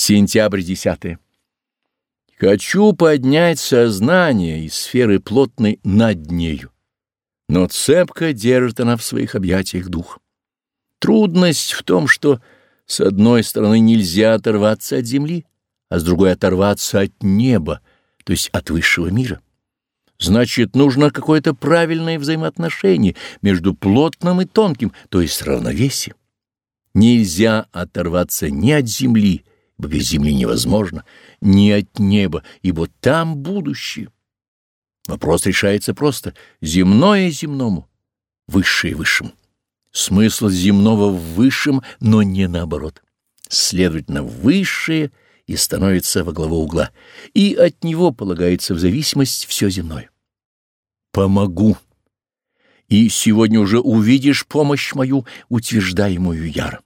Сентябрь 10. Хочу поднять сознание из сферы плотной над нею, но цепко держит она в своих объятиях дух. Трудность в том, что с одной стороны нельзя оторваться от земли, а с другой оторваться от неба, то есть от высшего мира. Значит, нужно какое-то правильное взаимоотношение между плотным и тонким, то есть равновесие. Нельзя оторваться ни от земли, без земли невозможно, ни от неба, ибо там будущее. Вопрос решается просто — земное земному, высшее высшему. Смысл земного в высшем, но не наоборот. Следовательно, высшее и становится во главу угла, и от него полагается в зависимость все земное. Помогу. И сегодня уже увидишь помощь мою, утверждаемую яро.